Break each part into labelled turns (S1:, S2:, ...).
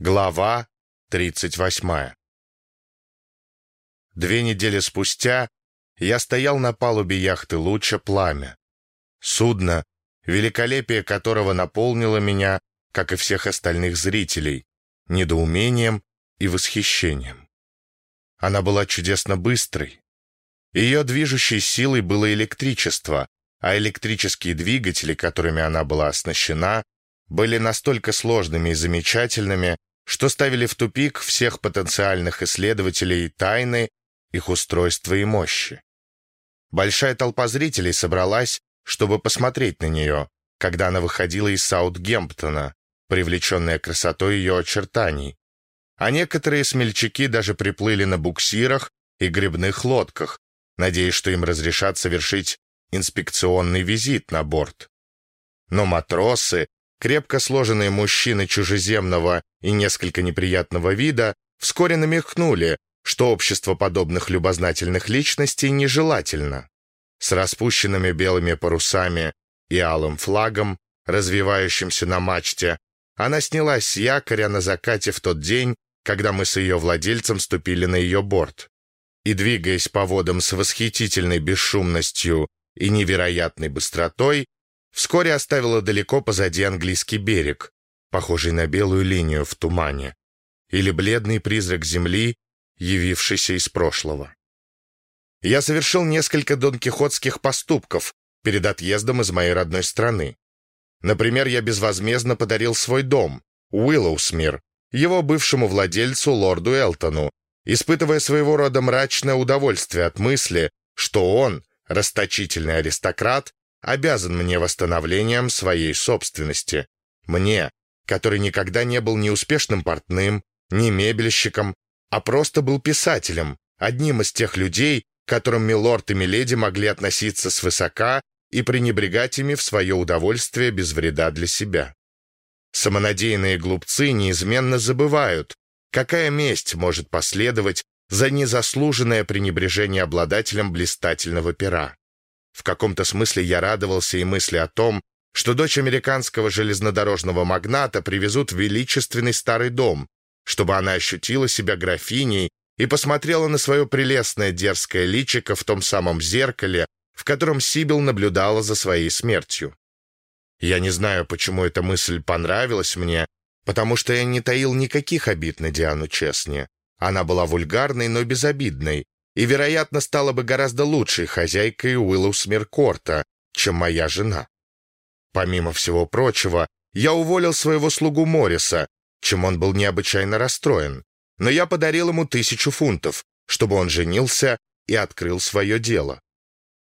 S1: Глава 38 Две недели спустя я стоял на палубе яхты «Луча Пламя». Судно, великолепие которого наполнило меня, как и всех остальных зрителей, недоумением и восхищением. Она была чудесно быстрой. Ее движущей силой было электричество, а электрические двигатели, которыми она была оснащена, были настолько сложными и замечательными, что ставили в тупик всех потенциальных исследователей тайны, их устройства и мощи. Большая толпа зрителей собралась, чтобы посмотреть на нее, когда она выходила из Саутгемптона, привлеченная красотой ее очертаний. А некоторые смельчаки даже приплыли на буксирах и грибных лодках, надеясь, что им разрешат совершить инспекционный визит на борт. Но матросы Крепко сложенные мужчины чужеземного и несколько неприятного вида вскоре намекнули, что общество подобных любознательных личностей нежелательно. С распущенными белыми парусами и алым флагом, развивающимся на мачте, она снялась с якоря на закате в тот день, когда мы с ее владельцем ступили на ее борт. И, двигаясь по водам с восхитительной бесшумностью и невероятной быстротой, вскоре оставила далеко позади английский берег, похожий на белую линию в тумане, или бледный призрак земли, явившийся из прошлого. Я совершил несколько донкихотских поступков перед отъездом из моей родной страны. Например, я безвозмездно подарил свой дом, Уиллоусмир, его бывшему владельцу, лорду Элтону, испытывая своего рода мрачное удовольствие от мысли, что он, расточительный аристократ, обязан мне восстановлением своей собственности. Мне, который никогда не был ни успешным портным, ни мебельщиком, а просто был писателем, одним из тех людей, к которым милорд и миледи могли относиться свысока и пренебрегать ими в свое удовольствие без вреда для себя. Самонадеянные глупцы неизменно забывают, какая месть может последовать за незаслуженное пренебрежение обладателем блистательного пера. В каком-то смысле я радовался и мысли о том, что дочь американского железнодорожного магната привезут в величественный старый дом, чтобы она ощутила себя графиней и посмотрела на свое прелестное дерзкое личико в том самом зеркале, в котором Сибил наблюдала за своей смертью. Я не знаю, почему эта мысль понравилась мне, потому что я не таил никаких обид на Диану Честни. Она была вульгарной, но безобидной, и, вероятно, стала бы гораздо лучшей хозяйкой Уиллоусмиркорта, чем моя жена. Помимо всего прочего, я уволил своего слугу Морриса, чем он был необычайно расстроен, но я подарил ему тысячу фунтов, чтобы он женился и открыл свое дело.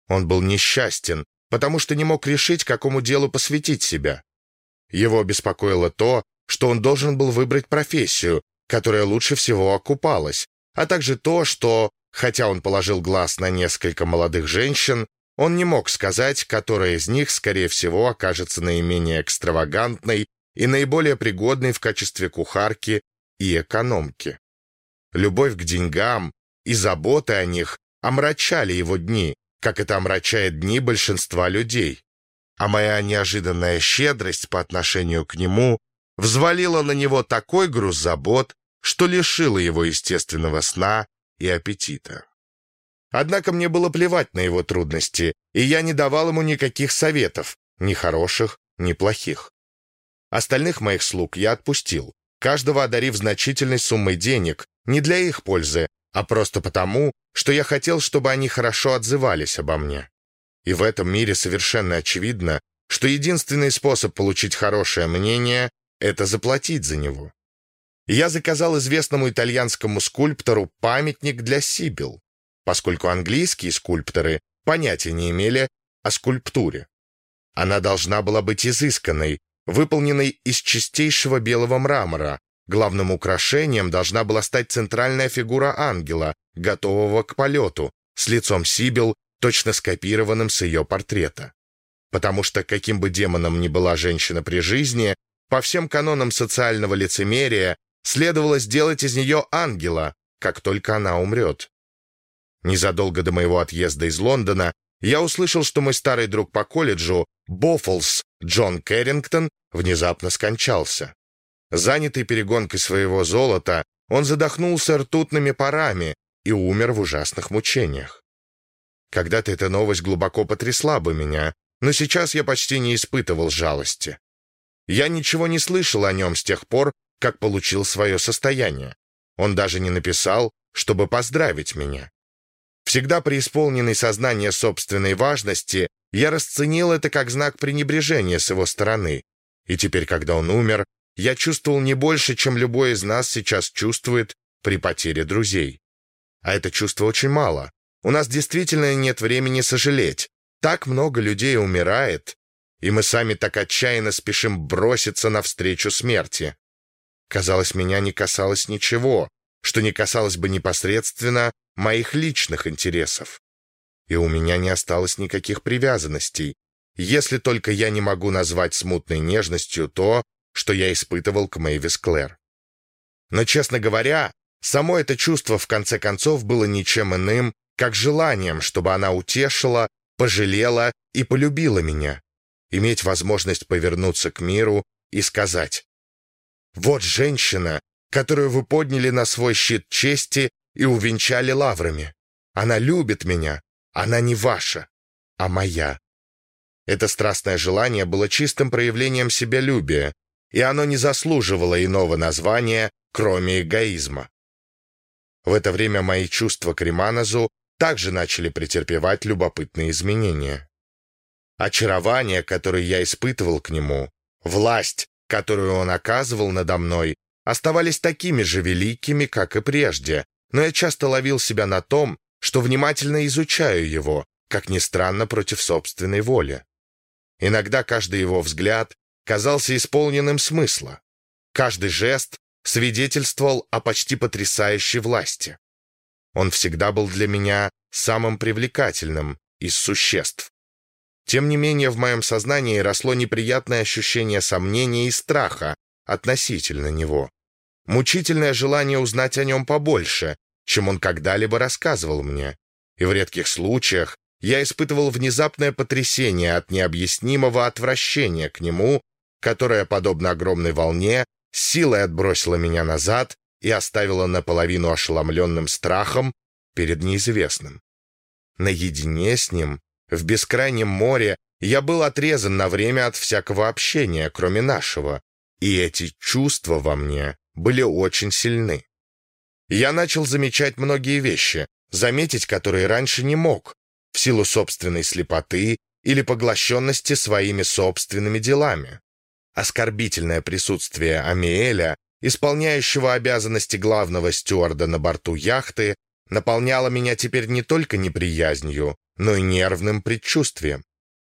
S1: Он был несчастен, потому что не мог решить, какому делу посвятить себя. Его беспокоило то, что он должен был выбрать профессию, которая лучше всего окупалась, а также то, что Хотя он положил глаз на несколько молодых женщин, он не мог сказать, которая из них, скорее всего, окажется наименее экстравагантной и наиболее пригодной в качестве кухарки и экономки. Любовь к деньгам и заботы о них омрачали его дни, как это омрачает дни большинства людей. А моя неожиданная щедрость по отношению к нему взвалила на него такой груз забот, что лишила его естественного сна и аппетита. Однако мне было плевать на его трудности, и я не давал ему никаких советов, ни хороших, ни плохих. Остальных моих слуг я отпустил, каждого одарив значительной суммой денег, не для их пользы, а просто потому, что я хотел, чтобы они хорошо отзывались обо мне. И в этом мире совершенно очевидно, что единственный способ получить хорошее мнение — это заплатить за него я заказал известному итальянскому скульптору памятник для Сибил, поскольку английские скульпторы понятия не имели о скульптуре. Она должна была быть изысканной, выполненной из чистейшего белого мрамора. Главным украшением должна была стать центральная фигура ангела, готового к полету, с лицом Сибил, точно скопированным с ее портрета. Потому что каким бы демоном ни была женщина при жизни, по всем канонам социального лицемерия следовало сделать из нее ангела, как только она умрет. Незадолго до моего отъезда из Лондона я услышал, что мой старый друг по колледжу, Боффлс Джон Кэррингтон, внезапно скончался. Занятый перегонкой своего золота, он задохнулся ртутными парами и умер в ужасных мучениях. Когда-то эта новость глубоко потрясла бы меня, но сейчас я почти не испытывал жалости. Я ничего не слышал о нем с тех пор, как получил свое состояние. Он даже не написал, чтобы поздравить меня. Всегда преисполненный сознание собственной важности, я расценил это как знак пренебрежения с его стороны. И теперь, когда он умер, я чувствовал не больше, чем любой из нас сейчас чувствует при потере друзей. А это чувство очень мало. У нас действительно нет времени сожалеть. Так много людей умирает, и мы сами так отчаянно спешим броситься навстречу смерти. Казалось, меня не касалось ничего, что не касалось бы непосредственно моих личных интересов. И у меня не осталось никаких привязанностей, если только я не могу назвать смутной нежностью то, что я испытывал к Мэйвис Клэр. Но, честно говоря, само это чувство в конце концов было ничем иным, как желанием, чтобы она утешила, пожалела и полюбила меня, иметь возможность повернуться к миру и сказать «Вот женщина, которую вы подняли на свой щит чести и увенчали лаврами. Она любит меня, она не ваша, а моя». Это страстное желание было чистым проявлением себялюбия, и оно не заслуживало иного названия, кроме эгоизма. В это время мои чувства к Риманозу также начали претерпевать любопытные изменения. Очарование, которое я испытывал к нему, власть, которую он оказывал надо мной, оставались такими же великими, как и прежде, но я часто ловил себя на том, что внимательно изучаю его, как ни странно, против собственной воли. Иногда каждый его взгляд казался исполненным смысла. Каждый жест свидетельствовал о почти потрясающей власти. Он всегда был для меня самым привлекательным из существ. Тем не менее, в моем сознании росло неприятное ощущение сомнения и страха относительно него. Мучительное желание узнать о нем побольше, чем он когда-либо рассказывал мне. И в редких случаях я испытывал внезапное потрясение от необъяснимого отвращения к нему, которое, подобно огромной волне, силой отбросило меня назад и оставила наполовину ошеломленным страхом перед неизвестным. Наедине с ним, в бескрайнем море, я был отрезан на время от всякого общения, кроме нашего, и эти чувства во мне были очень сильны. Я начал замечать многие вещи, заметить которые раньше не мог, в силу собственной слепоты или поглощенности своими собственными делами. Оскорбительное присутствие Амиэля исполняющего обязанности главного стюарда на борту яхты, наполняла меня теперь не только неприязнью, но и нервным предчувствием.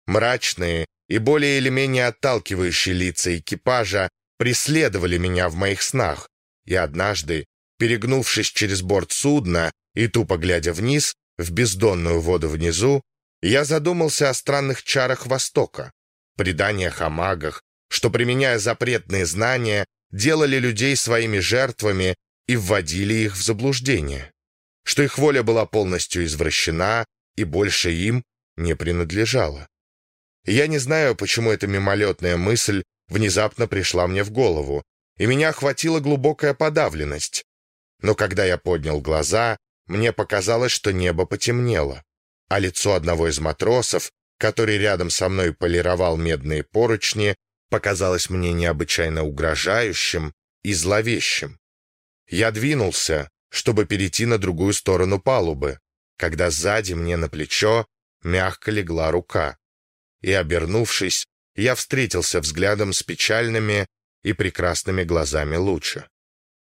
S1: Мрачные и более или менее отталкивающие лица экипажа преследовали меня в моих снах, и однажды, перегнувшись через борт судна и тупо глядя вниз, в бездонную воду внизу, я задумался о странных чарах Востока, преданиях о магах, что, применяя запретные знания, делали людей своими жертвами и вводили их в заблуждение, что их воля была полностью извращена и больше им не принадлежала. Я не знаю, почему эта мимолетная мысль внезапно пришла мне в голову, и меня охватила глубокая подавленность. Но когда я поднял глаза, мне показалось, что небо потемнело, а лицо одного из матросов, который рядом со мной полировал медные поручни, показалось мне необычайно угрожающим и зловещим. Я двинулся, чтобы перейти на другую сторону палубы, когда сзади мне на плечо мягко легла рука. И, обернувшись, я встретился взглядом с печальными и прекрасными глазами Луча.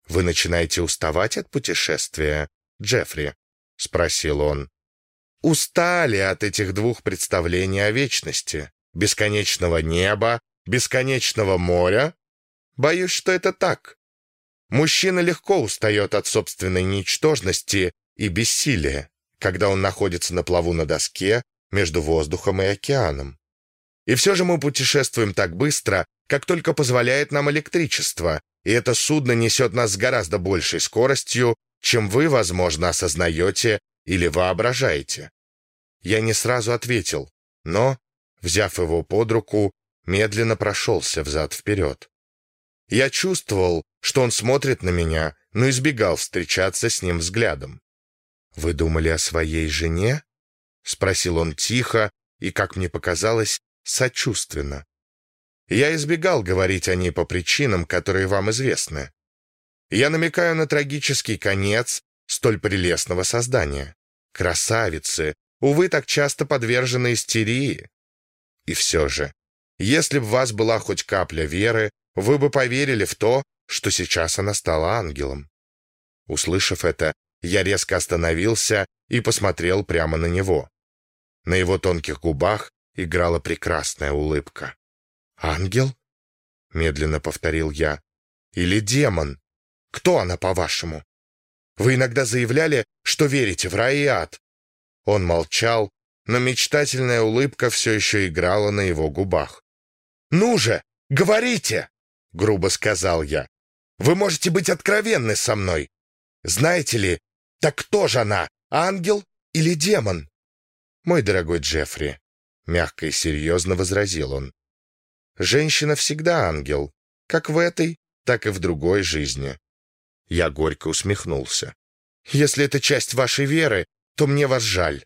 S1: «Вы начинаете уставать от путешествия, Джеффри?» — спросил он. «Устали от этих двух представлений о вечности, бесконечного неба бесконечного моря? Боюсь, что это так. Мужчина легко устает от собственной ничтожности и бессилия, когда он находится на плаву на доске между воздухом и океаном. И все же мы путешествуем так быстро, как только позволяет нам электричество, и это судно несет нас с гораздо большей скоростью, чем вы, возможно, осознаете или воображаете. Я не сразу ответил, но, взяв его под руку, медленно прошелся взад-вперед. Я чувствовал, что он смотрит на меня, но избегал встречаться с ним взглядом. «Вы думали о своей жене?» — спросил он тихо и, как мне показалось, сочувственно. Я избегал говорить о ней по причинам, которые вам известны. Я намекаю на трагический конец столь прелестного создания. Красавицы, увы, так часто подвержены истерии. И все же, если бы в вас была хоть капля веры, вы бы поверили в то, что сейчас она стала ангелом. Услышав это, я резко остановился и посмотрел прямо на него. На его тонких губах играла прекрасная улыбка. «Ангел?» — медленно повторил я. «Или демон? Кто она, по-вашему? Вы иногда заявляли, что верите в рай и ад». Он молчал, но мечтательная улыбка все еще играла на его губах. «Ну же, говорите!» — грубо сказал я. «Вы можете быть откровенны со мной. Знаете ли, так кто же она, ангел или демон?» «Мой дорогой Джеффри», — мягко и серьезно возразил он, «женщина всегда ангел, как в этой, так и в другой жизни». Я горько усмехнулся. «Если это часть вашей веры, то мне вас жаль».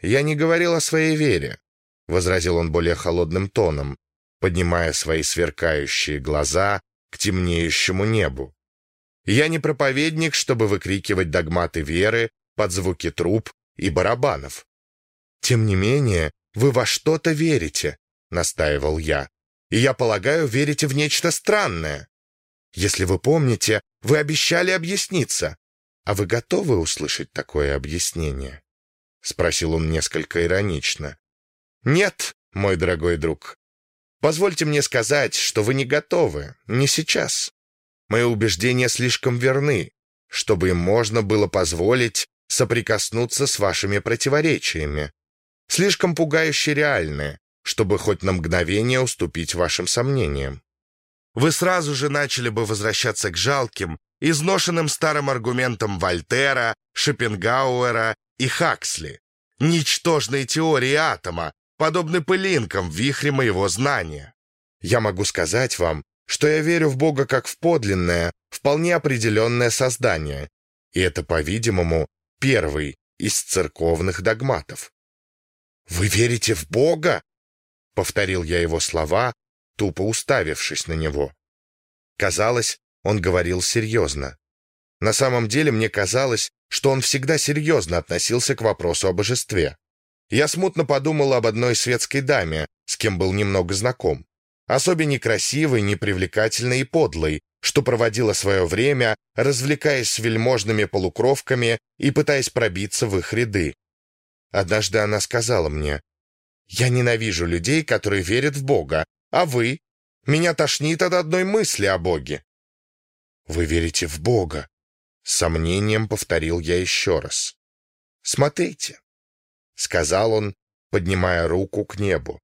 S1: «Я не говорил о своей вере», — возразил он более холодным тоном, поднимая свои сверкающие глаза к темнеющему небу. «Я не проповедник, чтобы выкрикивать догматы веры под звуки труб и барабанов. «Тем не менее, вы во что-то верите», — настаивал я. «И я полагаю, верите в нечто странное. Если вы помните, вы обещали объясниться. А вы готовы услышать такое объяснение?» — спросил он несколько иронично. «Нет, мой дорогой друг. Позвольте мне сказать, что вы не готовы, не сейчас. Мои убеждения слишком верны, чтобы им можно было позволить соприкоснуться с вашими противоречиями слишком пугающе реальное, чтобы хоть на мгновение уступить вашим сомнениям. Вы сразу же начали бы возвращаться к жалким, изношенным старым аргументам Вольтера, Шопенгауэра и Хаксли. Ничтожные теории атома, подобны пылинкам в вихре моего знания. Я могу сказать вам, что я верю в Бога как в подлинное, вполне определенное создание, и это, по-видимому, первый из церковных догматов. «Вы верите в Бога?» — повторил я его слова, тупо уставившись на него. Казалось, он говорил серьезно. На самом деле мне казалось, что он всегда серьезно относился к вопросу о божестве. Я смутно подумал об одной светской даме, с кем был немного знаком. Особо некрасивой, непривлекательной и подлой, что проводила свое время, развлекаясь с вельможными полукровками и пытаясь пробиться в их ряды. Однажды она сказала мне, «Я ненавижу людей, которые верят в Бога, а вы? Меня тошнит от одной мысли о Боге». «Вы верите в Бога?» Сомнением повторил я еще раз. «Смотрите», — сказал он, поднимая руку к небу.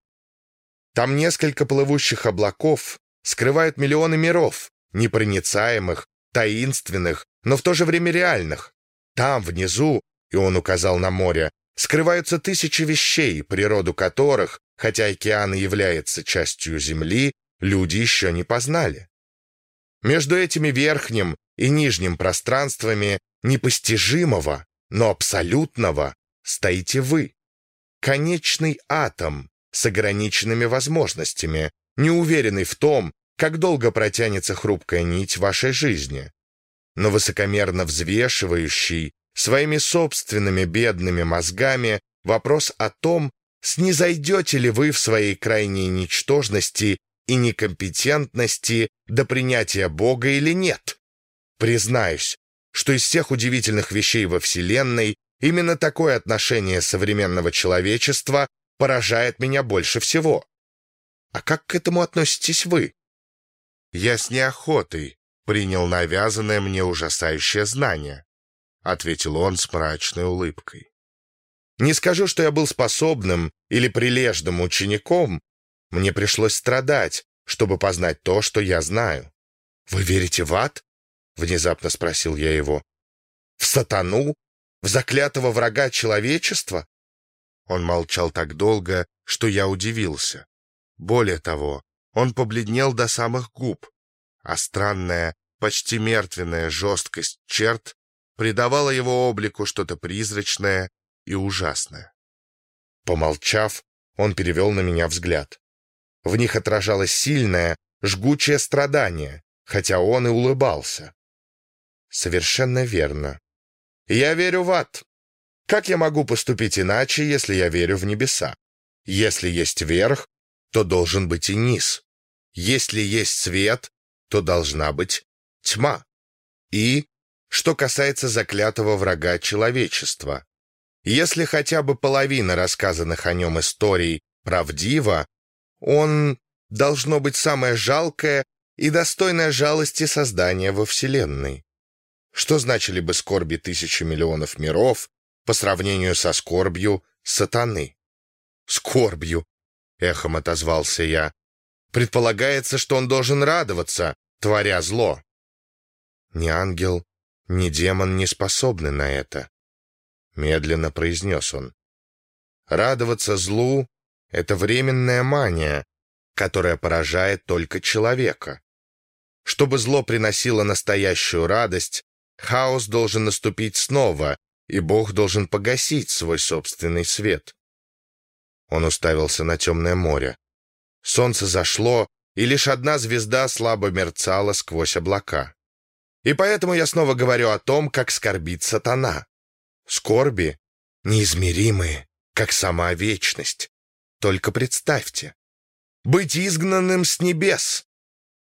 S1: «Там несколько плывущих облаков скрывают миллионы миров, непроницаемых, таинственных, но в то же время реальных. Там, внизу, и он указал на море, скрываются тысячи вещей, природу которых, хотя океан и является частью Земли, люди еще не познали. Между этими верхним и нижним пространствами непостижимого, но абсолютного стоите вы. Конечный атом с ограниченными возможностями, не уверенный в том, как долго протянется хрупкая нить вашей жизни, но высокомерно взвешивающий своими собственными бедными мозгами вопрос о том, снизойдете ли вы в своей крайней ничтожности и некомпетентности до принятия Бога или нет. Признаюсь, что из всех удивительных вещей во Вселенной именно такое отношение современного человечества поражает меня больше всего. А как к этому относитесь вы? Я с неохотой принял навязанное мне ужасающее знание. — ответил он с мрачной улыбкой. «Не скажу, что я был способным или прилежным учеником. Мне пришлось страдать, чтобы познать то, что я знаю. Вы верите в ад?» — внезапно спросил я его. «В сатану? В заклятого врага человечества?» Он молчал так долго, что я удивился. Более того, он побледнел до самых губ, а странная, почти мертвенная жесткость черт придавала его облику что-то призрачное и ужасное. Помолчав, он перевел на меня взгляд. В них отражалось сильное, жгучее страдание, хотя он и улыбался. Совершенно верно. Я верю в ад. Как я могу поступить иначе, если я верю в небеса? Если есть верх, то должен быть и низ. Если есть свет, то должна быть тьма. И, что касается заклятого врага человечества, если хотя бы половина рассказанных о нем историй правдива, он должно быть самое жалкое и достойное жалости создания во Вселенной. Что значили бы скорби тысячи миллионов миров по сравнению со скорбью сатаны? «Скорбью!» — эхом отозвался я. «Предполагается, что он должен радоваться, творя зло». Ни ангел, ни демон не способны на это. Медленно произнес он. Радоваться злу — это временная мания, которая поражает только человека. Чтобы зло приносило настоящую радость, хаос должен наступить снова, и Бог должен погасить свой собственный свет. Он уставился на темное море. Солнце зашло, и лишь одна звезда слабо мерцала сквозь облака. И поэтому я снова говорю о том, как скорбит сатана. Скорби неизмеримые, как сама вечность. Только представьте. Быть изгнанным с небес.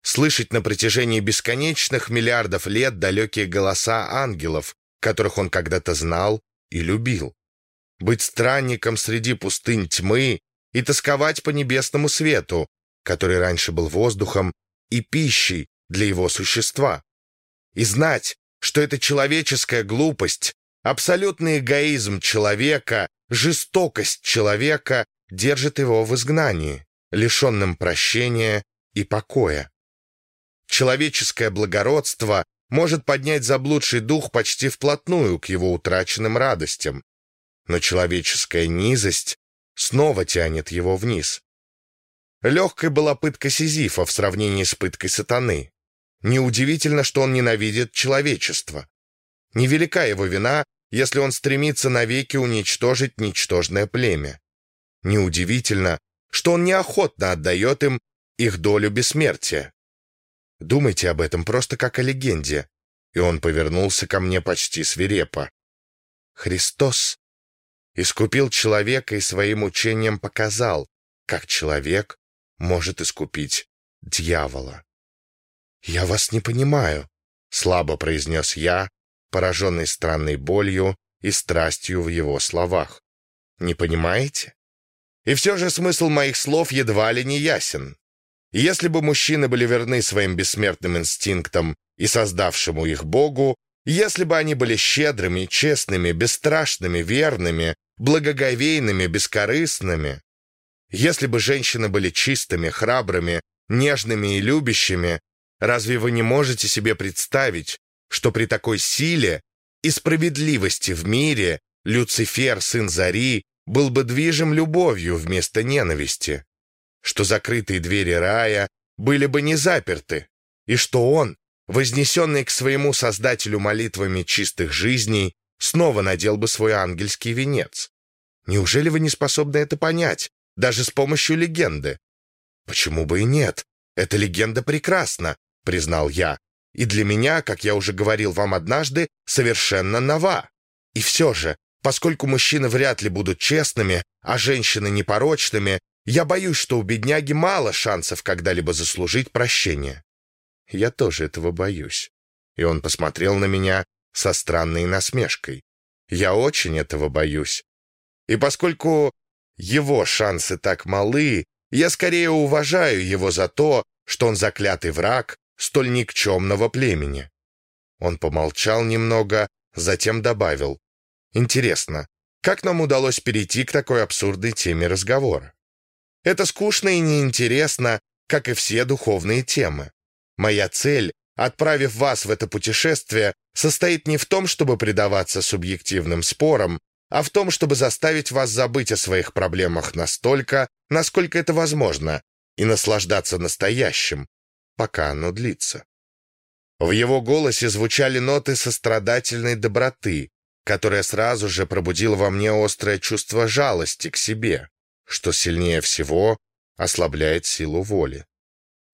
S1: Слышать на протяжении бесконечных миллиардов лет далекие голоса ангелов, которых он когда-то знал и любил быть странником среди пустынь тьмы и тосковать по небесному свету, который раньше был воздухом и пищей для его существа. И знать, что это человеческая глупость, абсолютный эгоизм человека, жестокость человека держит его в изгнании, лишенным прощения и покоя. Человеческое благородство может поднять заблудший дух почти вплотную к его утраченным радостям, но человеческая низость снова тянет его вниз. Легкой была пытка Сизифа в сравнении с пыткой сатаны. Неудивительно, что он ненавидит человечество. Невелика его вина, если он стремится навеки уничтожить ничтожное племя. Неудивительно, что он неохотно отдает им их долю бессмертия. Думайте об этом просто как о легенде. И он повернулся ко мне почти свирепо. Христос искупил человека и своим учением показал, как человек может искупить дьявола. «Я вас не понимаю», — слабо произнес я, пораженный странной болью и страстью в его словах. «Не понимаете?» И все же смысл моих слов едва ли не ясен. Если бы мужчины были верны своим бессмертным инстинктам и создавшему их Богу, если бы они были щедрыми, честными, бесстрашными, верными, благоговейными, бескорыстными. Если бы женщины были чистыми, храбрыми, нежными и любящими, разве вы не можете себе представить, что при такой силе и справедливости в мире Люцифер, сын Зари, был бы движим любовью вместо ненависти, что закрытые двери рая были бы не заперты, и что он, вознесенный к своему Создателю молитвами чистых жизней, снова надел бы свой ангельский венец. Неужели вы не способны это понять, даже с помощью легенды? Почему бы и нет? Эта легенда прекрасна, признал я. И для меня, как я уже говорил вам однажды, совершенно нова. И все же, поскольку мужчины вряд ли будут честными, а женщины непорочными, я боюсь, что у бедняги мало шансов когда-либо заслужить прощение. Я тоже этого боюсь. И он посмотрел на меня со странной насмешкой. Я очень этого боюсь. И поскольку его шансы так малы, я скорее уважаю его за то, что он заклятый враг столь никчемного племени. Он помолчал немного, затем добавил. Интересно, как нам удалось перейти к такой абсурдной теме разговора? Это скучно и неинтересно, как и все духовные темы. Моя цель, отправив вас в это путешествие, состоит не в том, чтобы предаваться субъективным спорам, а в том, чтобы заставить вас забыть о своих проблемах настолько, насколько это возможно, и наслаждаться настоящим, пока оно длится. В его голосе звучали ноты сострадательной доброты, которая сразу же пробудила во мне острое чувство жалости к себе, что сильнее всего ослабляет силу воли.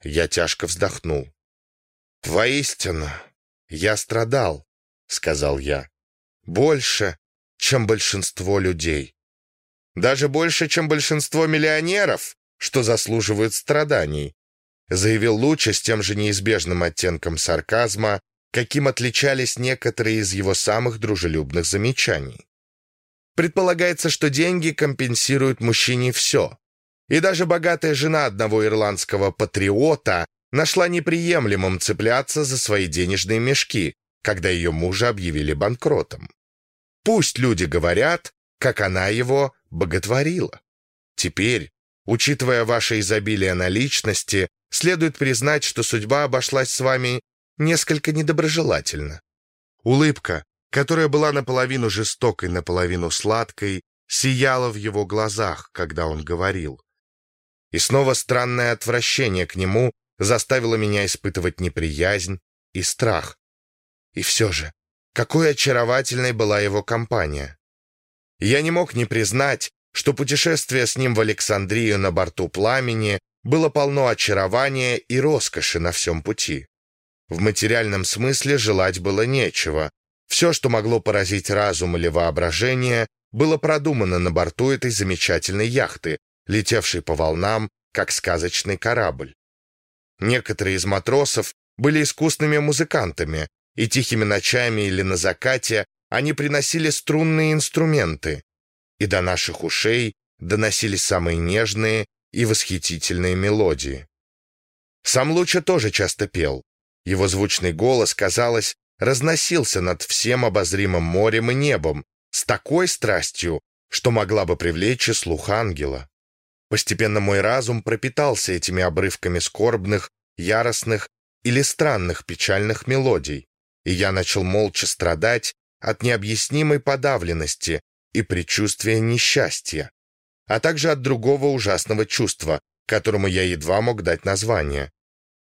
S1: Я тяжко вздохнул. «Воистину, я страдал», — сказал я, — «больше, чем большинство людей. Даже больше, чем большинство миллионеров, что заслуживают страданий заявил Луча с тем же неизбежным оттенком сарказма, каким отличались некоторые из его самых дружелюбных замечаний. Предполагается, что деньги компенсируют мужчине все. И даже богатая жена одного ирландского патриота нашла неприемлемым цепляться за свои денежные мешки, когда ее мужа объявили банкротом. Пусть люди говорят, как она его боготворила. Теперь, учитывая ваше изобилие наличности, следует признать, что судьба обошлась с вами несколько недоброжелательно. Улыбка, которая была наполовину жестокой, наполовину сладкой, сияла в его глазах, когда он говорил. И снова странное отвращение к нему заставило меня испытывать неприязнь и страх. И все же, какой очаровательной была его компания. Я не мог не признать, что путешествие с ним в Александрию на борту пламени было полно очарования и роскоши на всем пути. В материальном смысле желать было нечего. Все, что могло поразить разум или воображение, было продумано на борту этой замечательной яхты, летевшей по волнам, как сказочный корабль. Некоторые из матросов были искусными музыкантами, и тихими ночами или на закате они приносили струнные инструменты, и до наших ушей доносились самые нежные и восхитительные мелодии. Сам Луча тоже часто пел. Его звучный голос, казалось, разносился над всем обозримым морем и небом с такой страстью, что могла бы привлечь и слух ангела. Постепенно мой разум пропитался этими обрывками скорбных, яростных или странных печальных мелодий, и я начал молча страдать от необъяснимой подавленности и предчувствия несчастья а также от другого ужасного чувства, которому я едва мог дать название.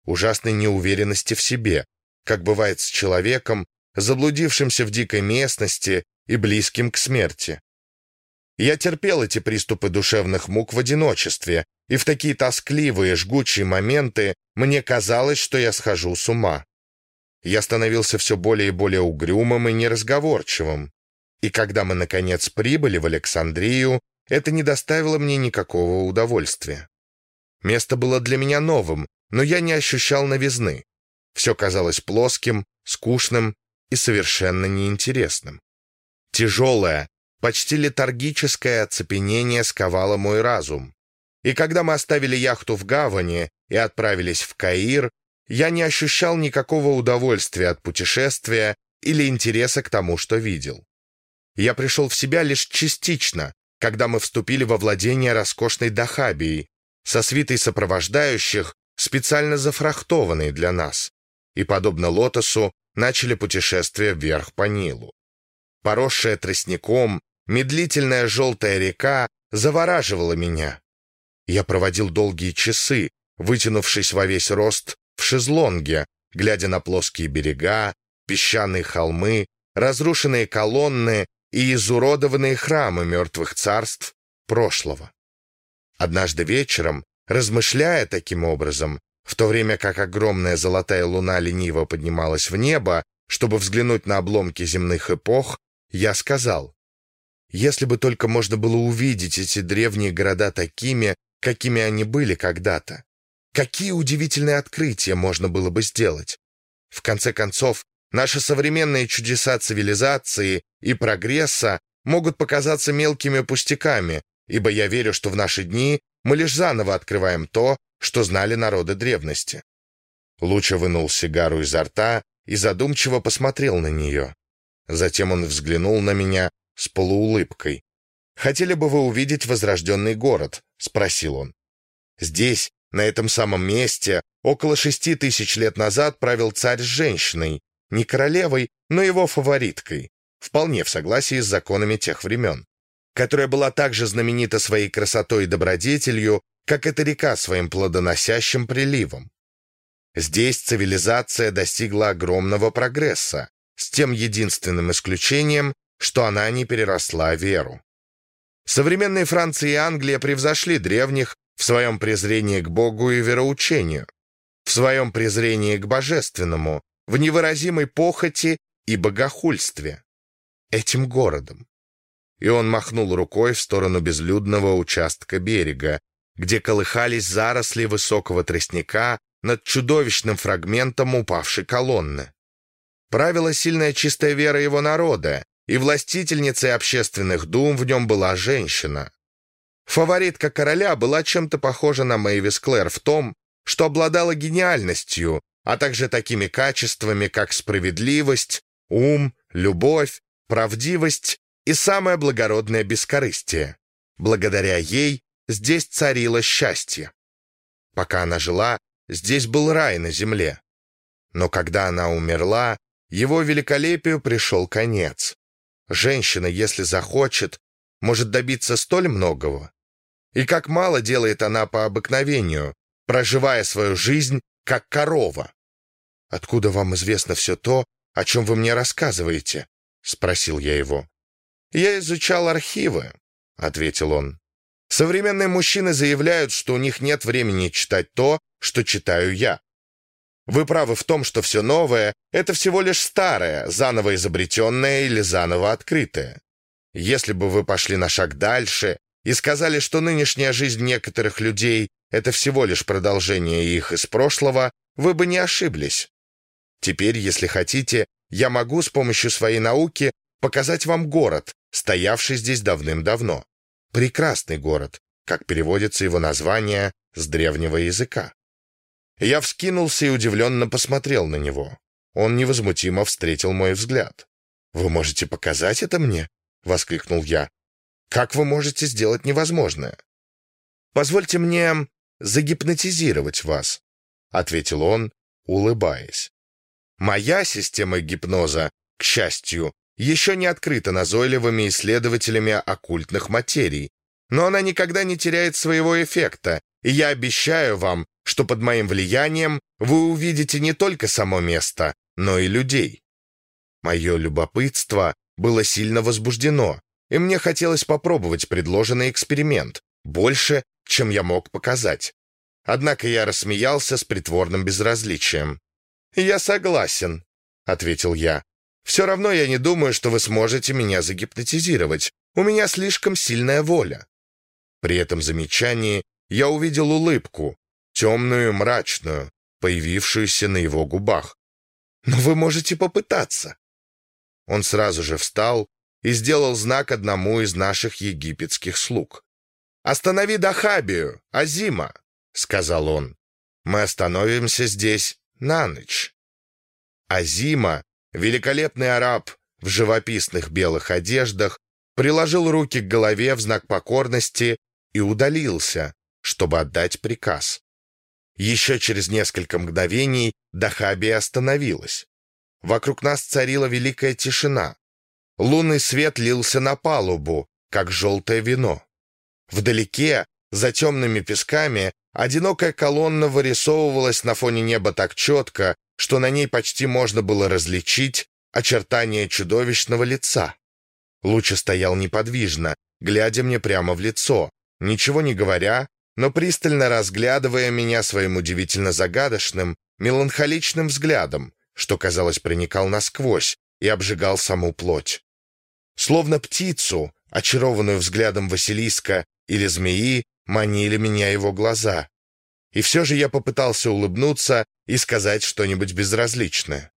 S1: Ужасной неуверенности в себе, как бывает с человеком, заблудившимся в дикой местности и близким к смерти. Я терпел эти приступы душевных мук в одиночестве, и в такие тоскливые, жгучие моменты мне казалось, что я схожу с ума. Я становился все более и более угрюмым и неразговорчивым. И когда мы, наконец, прибыли в Александрию, это не доставило мне никакого удовольствия. Место было для меня новым, но я не ощущал новизны. Все казалось плоским, скучным и совершенно неинтересным. Тяжелое, почти летаргическое оцепенение сковало мой разум. И когда мы оставили яхту в гавани и отправились в Каир, я не ощущал никакого удовольствия от путешествия или интереса к тому, что видел. Я пришел в себя лишь частично, когда мы вступили во владение роскошной Дахабией, со свитой сопровождающих, специально зафрахтованной для нас, и, подобно лотосу, начали путешествие вверх по Нилу. Поросшая тростником, медлительная желтая река завораживала меня. Я проводил долгие часы, вытянувшись во весь рост в шезлонге, глядя на плоские берега, песчаные холмы, разрушенные колонны и изуродованные храмы мертвых царств прошлого. Однажды вечером, размышляя таким образом, в то время как огромная золотая луна лениво поднималась в небо, чтобы взглянуть на обломки земных эпох, я сказал, если бы только можно было увидеть эти древние города такими, какими они были когда-то, какие удивительные открытия можно было бы сделать. В конце концов, Наши современные чудеса цивилизации и прогресса могут показаться мелкими пустяками, ибо я верю, что в наши дни мы лишь заново открываем то, что знали народы древности. Луча вынул сигару изо рта и задумчиво посмотрел на нее. Затем он взглянул на меня с полуулыбкой. «Хотели бы вы увидеть возрожденный город?» — спросил он. «Здесь, на этом самом месте, около шести тысяч лет назад правил царь с женщиной, не королевой, но его фавориткой, вполне в согласии с законами тех времен, которая была также знаменита своей красотой и добродетелью, как эта река своим плодоносящим приливом. Здесь цивилизация достигла огромного прогресса, с тем единственным исключением, что она не переросла веру. Современные Франция и Англия превзошли древних в своем презрении к Богу и вероучению, в своем презрении к божественному, в невыразимой похоти и богохульстве. Этим городом. И он махнул рукой в сторону безлюдного участка берега, где колыхались заросли высокого тростника над чудовищным фрагментом упавшей колонны. Правила сильная чистая вера его народа, и властительницей общественных дум в нем была женщина. Фаворитка короля была чем-то похожа на Мэйвис Клэр в том, что обладала гениальностью, а также такими качествами, как справедливость, ум, любовь, правдивость и самое благородное бескорыстие. Благодаря ей здесь царило счастье. Пока она жила, здесь был рай на земле. Но когда она умерла, его великолепию пришел конец. Женщина, если захочет, может добиться столь многого. И как мало делает она по обыкновению, проживая свою жизнь как корова. «Откуда вам известно все то, о чем вы мне рассказываете?» — спросил я его. «Я изучал архивы», — ответил он. «Современные мужчины заявляют, что у них нет времени читать то, что читаю я. Вы правы в том, что все новое — это всего лишь старое, заново изобретенное или заново открытое. Если бы вы пошли на шаг дальше и сказали, что нынешняя жизнь некоторых людей — это всего лишь продолжение их из прошлого, вы бы не ошиблись. Теперь, если хотите, я могу с помощью своей науки показать вам город, стоявший здесь давным-давно. Прекрасный город, как переводится его название с древнего языка. Я вскинулся и удивленно посмотрел на него. Он невозмутимо встретил мой взгляд. «Вы можете показать это мне?» — воскликнул я. «Как вы можете сделать невозможное?» «Позвольте мне загипнотизировать вас», — ответил он, улыбаясь. «Моя система гипноза, к счастью, еще не открыта назойливыми исследователями оккультных материй, но она никогда не теряет своего эффекта, и я обещаю вам, что под моим влиянием вы увидите не только само место, но и людей. Мое любопытство было сильно возбуждено, и мне хотелось попробовать предложенный эксперимент, больше, чем я мог показать. Однако я рассмеялся с притворным безразличием. «Я согласен», — ответил я. «Все равно я не думаю, что вы сможете меня загипнотизировать. У меня слишком сильная воля». При этом замечании я увидел улыбку, темную, мрачную, появившуюся на его губах. «Но вы можете попытаться». Он сразу же встал и сделал знак одному из наших египетских слуг. «Останови Дахабию, Азима», — сказал он. «Мы остановимся здесь на ночь». Азима, великолепный араб в живописных белых одеждах, приложил руки к голове в знак покорности и удалился, чтобы отдать приказ. Еще через несколько мгновений Дахаби остановилась. Вокруг нас царила великая тишина. Лунный свет лился на палубу, как желтое вино. Вдалеке, за темными песками, одинокая колонна вырисовывалась на фоне неба так четко, что на ней почти можно было различить очертания чудовищного лица. Луча стоял неподвижно, глядя мне прямо в лицо, ничего не говоря но пристально разглядывая меня своим удивительно загадочным, меланхоличным взглядом, что, казалось, проникал насквозь и обжигал саму плоть. Словно птицу, очарованную взглядом Василиска или змеи, манили меня его глаза. И все же я попытался улыбнуться и сказать что-нибудь безразличное.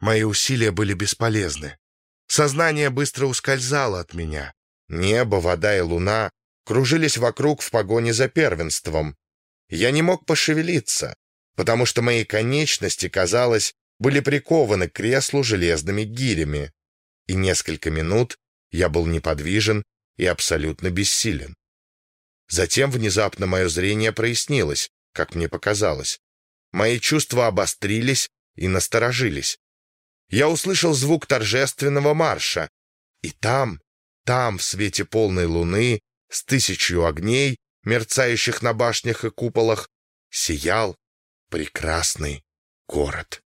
S1: Мои усилия были бесполезны. Сознание быстро ускользало от меня. Небо, вода и луна кружились вокруг в погоне за первенством. Я не мог пошевелиться, потому что мои конечности, казалось, были прикованы к креслу железными гирями. И несколько минут я был неподвижен и абсолютно бессилен. Затем внезапно мое зрение прояснилось, как мне показалось. Мои чувства обострились и насторожились. Я услышал звук торжественного марша, и там, там, в свете полной луны, с тысячью огней, мерцающих на башнях и куполах, сиял прекрасный город.